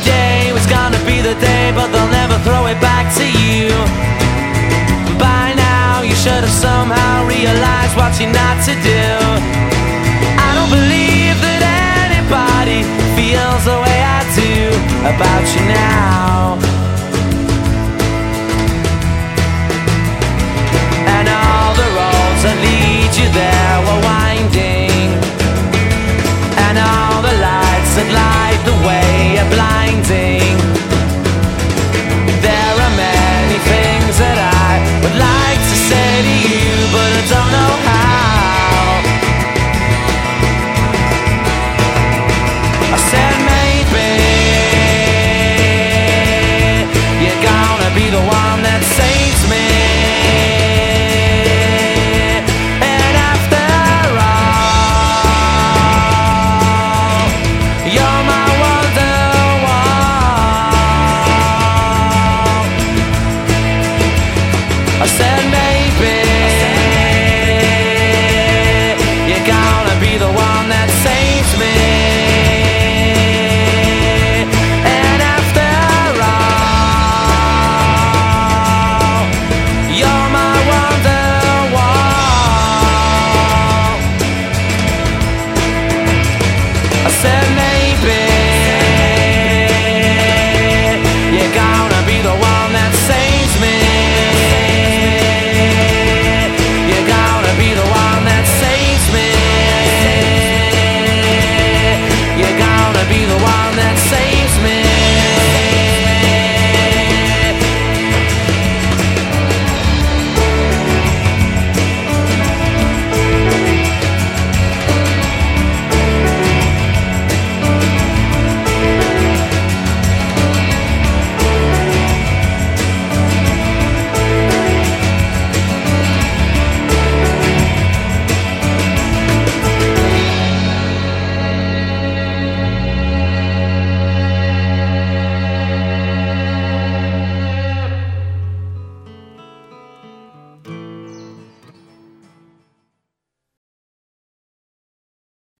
Today was gonna be the day, but they'll never throw it back to you. By now, you should have somehow realized what you're not to do. I don't believe that anybody feels the way I do about you now. And all the roads that lead you there I said,